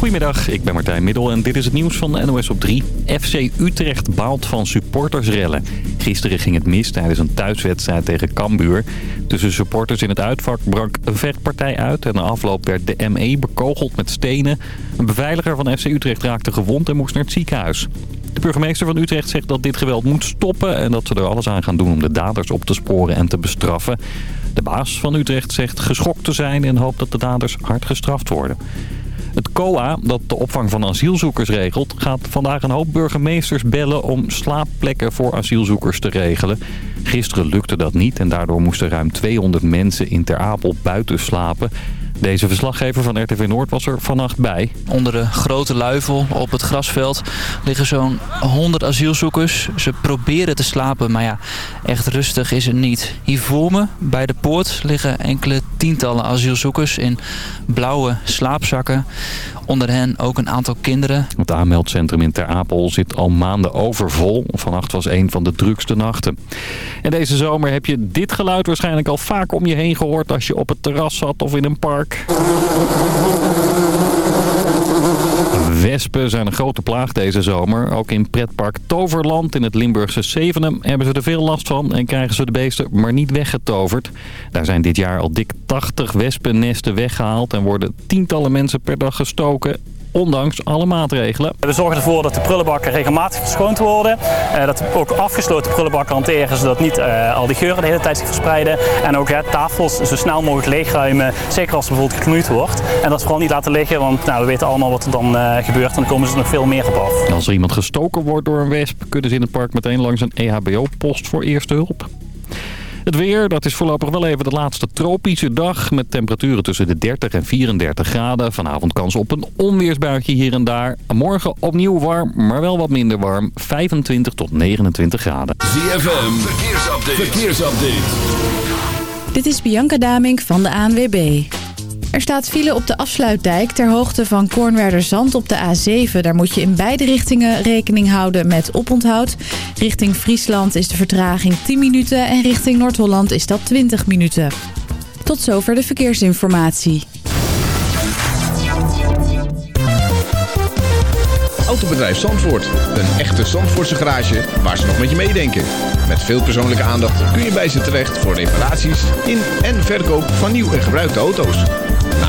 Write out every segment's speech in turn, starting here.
Goedemiddag, ik ben Martijn Middel en dit is het nieuws van NOS op 3. FC Utrecht baalt van supportersrellen. Gisteren ging het mis tijdens een thuiswedstrijd tegen Cambuur. Tussen supporters in het uitvak brak een vechtpartij uit... en na afloop werd de ME bekogeld met stenen. Een beveiliger van FC Utrecht raakte gewond en moest naar het ziekenhuis. De burgemeester van Utrecht zegt dat dit geweld moet stoppen... en dat ze er alles aan gaan doen om de daders op te sporen en te bestraffen. De baas van Utrecht zegt geschokt te zijn en hoopt dat de daders hard gestraft worden. Het COA, dat de opvang van asielzoekers regelt, gaat vandaag een hoop burgemeesters bellen om slaapplekken voor asielzoekers te regelen. Gisteren lukte dat niet en daardoor moesten ruim 200 mensen in Ter Apel buiten slapen. Deze verslaggever van RTV Noord was er vannacht bij. Onder de grote luifel op het grasveld liggen zo'n 100 asielzoekers. Ze proberen te slapen, maar ja, echt rustig is het niet. Hier voor me, bij de poort, liggen enkele tientallen asielzoekers in blauwe slaapzakken. Onder hen ook een aantal kinderen. Het aanmeldcentrum in Ter Apel zit al maanden overvol. Vannacht was een van de drukste nachten. En deze zomer heb je dit geluid waarschijnlijk al vaak om je heen gehoord... als je op het terras zat of in een park. Wespen zijn een grote plaag deze zomer. Ook in pretpark Toverland in het Limburgse Zevenum hebben ze er veel last van... en krijgen ze de beesten maar niet weggetoverd. Daar zijn dit jaar al dik 80 wespennesten weggehaald... en worden tientallen mensen per dag gestoken ondanks alle maatregelen. We zorgen ervoor dat de prullenbakken regelmatig verschoond worden. Uh, dat we ook afgesloten prullenbakken hanteren, zodat niet uh, al die geuren de hele tijd zich verspreiden. En ook tafels zo snel mogelijk leegruimen, zeker als er bijvoorbeeld geknoeid wordt. En dat vooral niet laten liggen, want nou, we weten allemaal wat er dan uh, gebeurt en dan komen ze nog veel meer op af. Als er iemand gestoken wordt door een wesp, kunnen ze in het park meteen langs een EHBO-post voor eerste hulp. Het weer, dat is voorlopig wel even de laatste tropische dag... met temperaturen tussen de 30 en 34 graden. Vanavond kans op een onweersbuitje hier en daar. Morgen opnieuw warm, maar wel wat minder warm. 25 tot 29 graden. ZFM, verkeersupdate. verkeersupdate. Dit is Bianca Damink van de ANWB. Er staat file op de afsluitdijk ter hoogte van Kornwerderzand op de A7. Daar moet je in beide richtingen rekening houden met oponthoud. Richting Friesland is de vertraging 10 minuten en richting Noord-Holland is dat 20 minuten. Tot zover de verkeersinformatie. Autobedrijf Zandvoort. Een echte Zandvoortse garage waar ze nog met je meedenken. Met veel persoonlijke aandacht kun je bij ze terecht voor reparaties in en verkoop van nieuw en gebruikte auto's.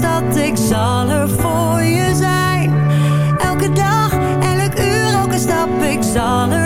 dat ik zal er voor je zijn. Elke dag, elk uur, elke stap, ik zal er.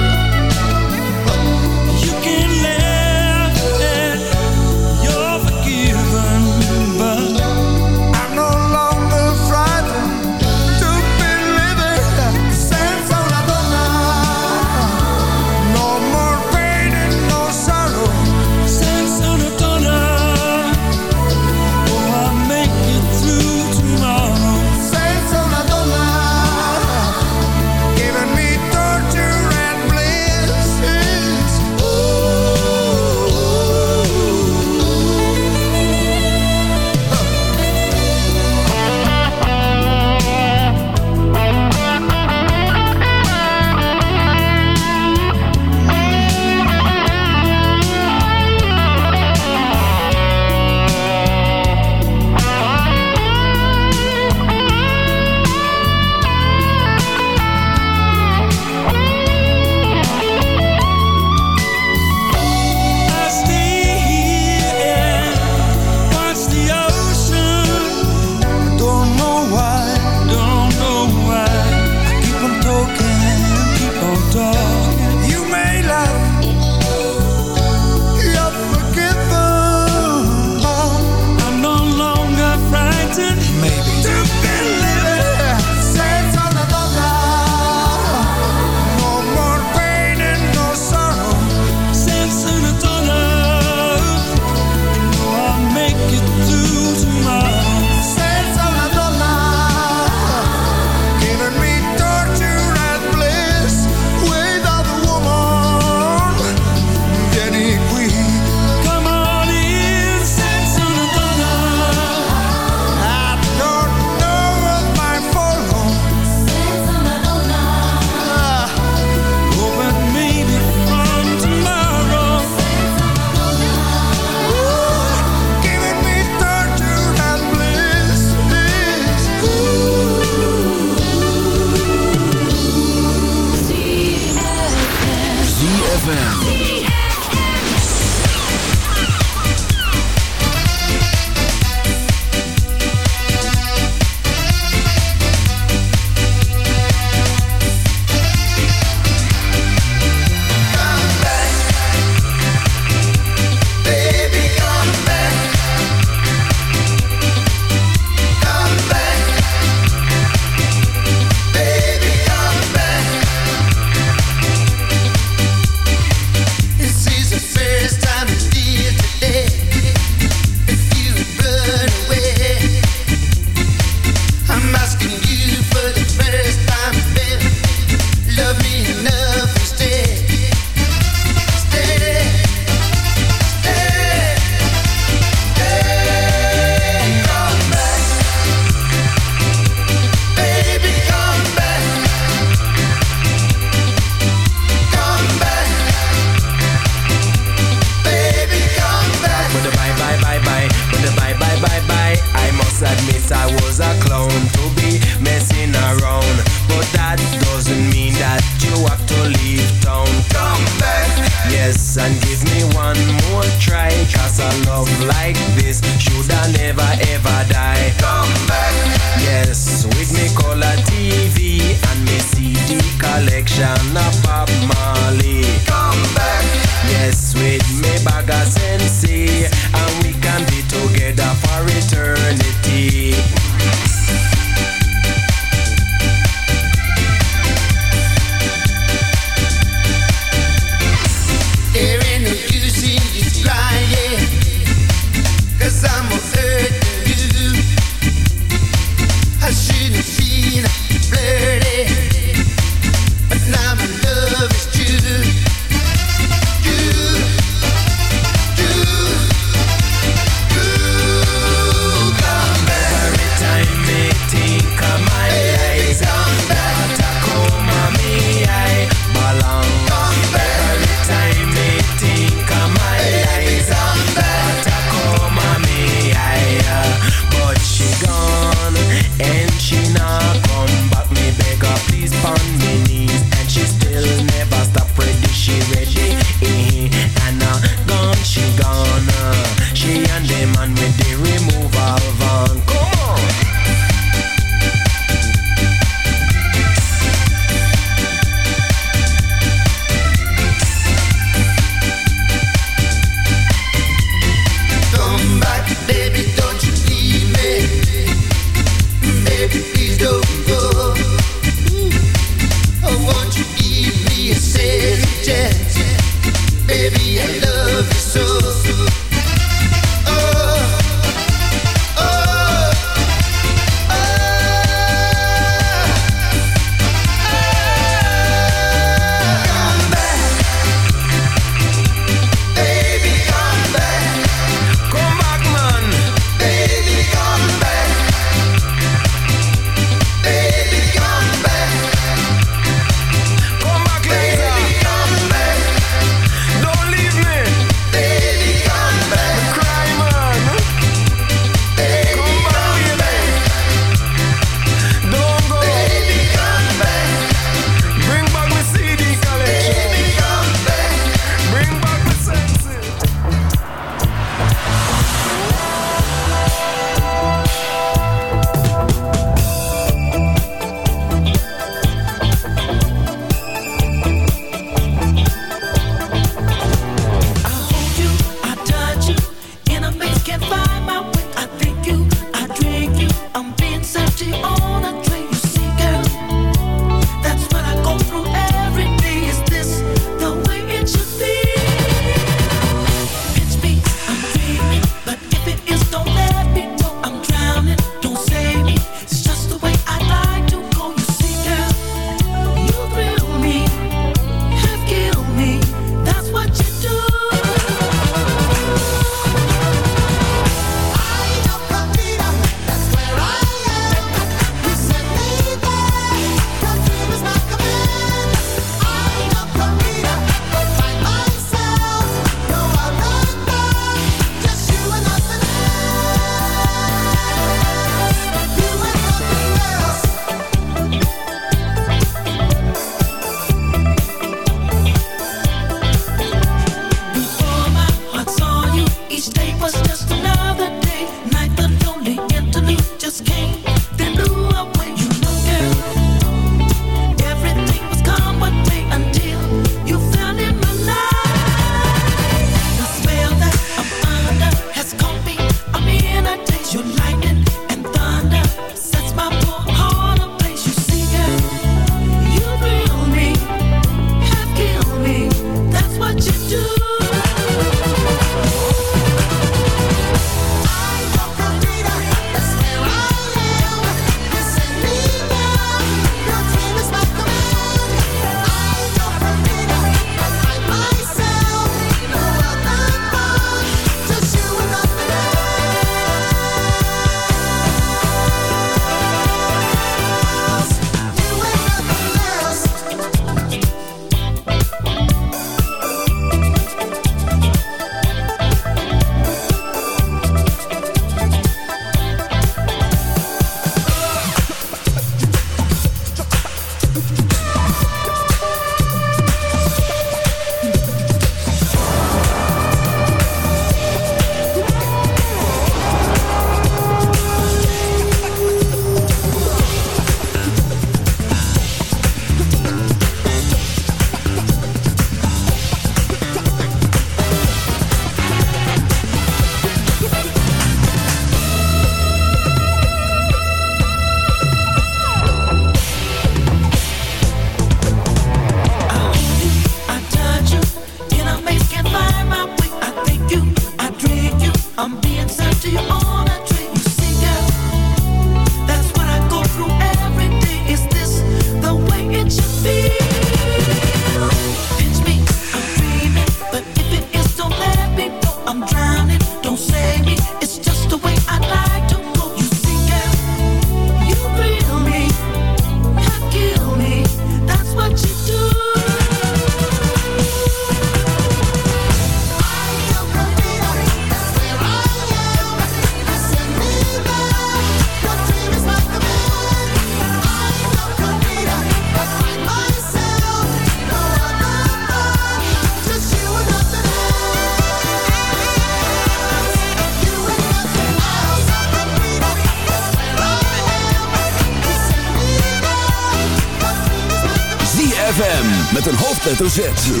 Hoofdletter Z.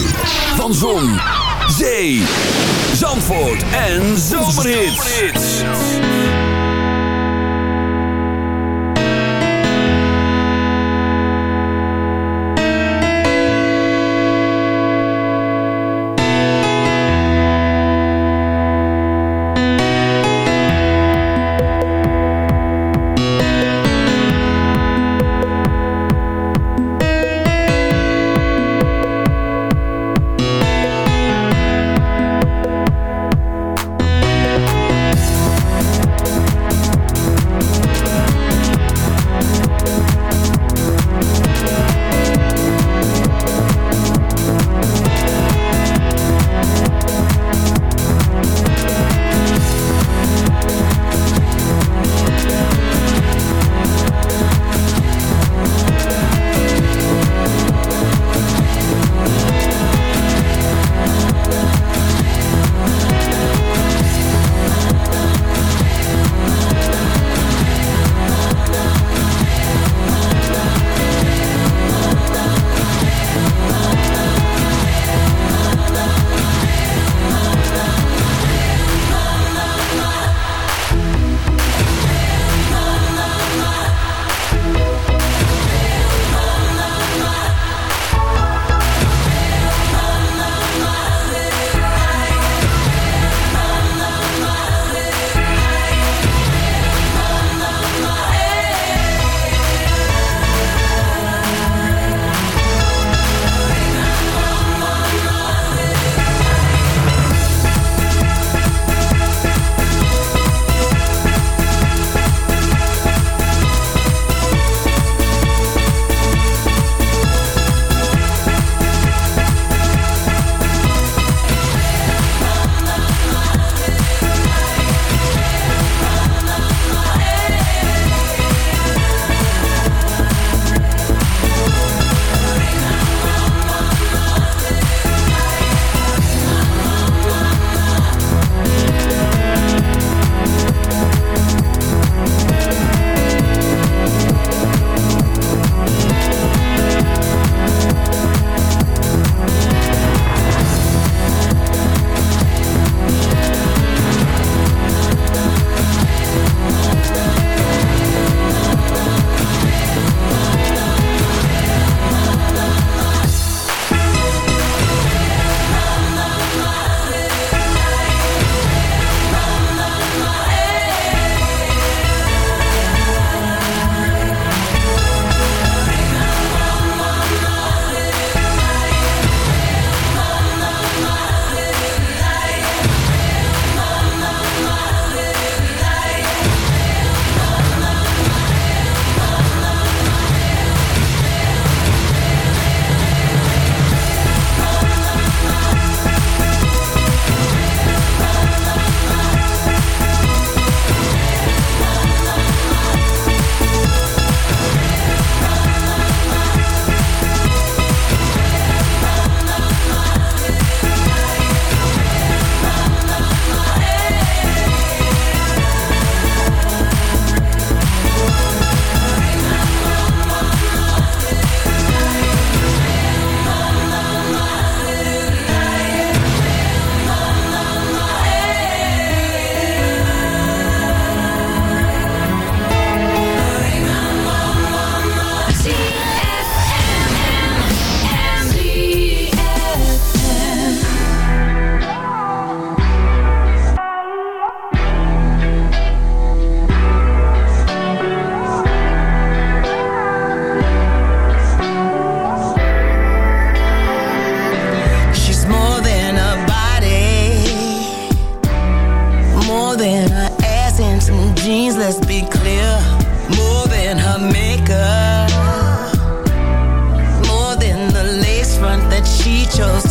chose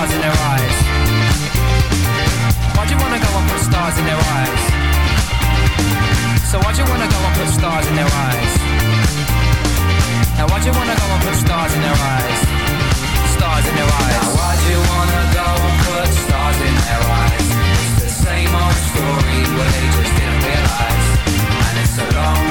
stars in their eyes? Why'd you wanna go and put stars in their eyes? So why'd you wanna go and put stars in their eyes? Now why'd you wanna go and put stars in their eyes? Stars in their eyes. Now why'd you wanna go and put stars in their eyes? It's the same old story where they just didn't realise. And it's a long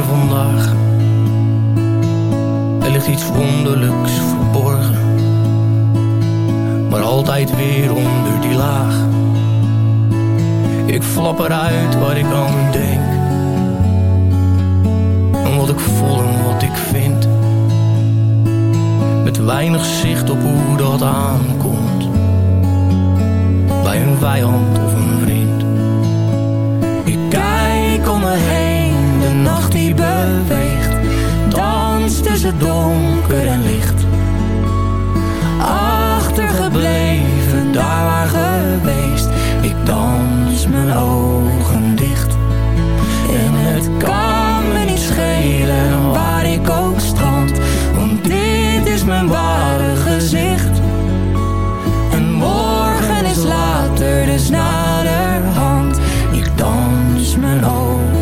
vandaag. Er ligt iets wonderlijks verborgen, maar altijd weer onder die laag. Ik flap eruit waar ik aan denk, en wat ik voel en wat ik vind. Met weinig zicht op hoe dat aankomt, bij een vijand of een vriend. Ik kijk om me heen nacht die beweegt, dans tussen donker en licht. Achtergebleven, daar waar geweest, ik dans mijn ogen dicht. En het kan me niet schelen waar ik ook strand, want dit is mijn ware gezicht. En morgen is later, dus naderhand, ik dans mijn ogen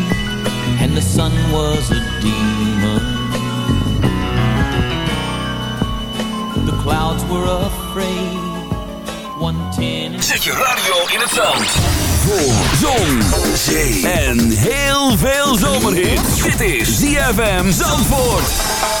the sun was a demon. The clouds were afraid. Zet je radio in het zand. Voor zon, zee en heel veel zomerhit. Dit is ZFM Zandvoort.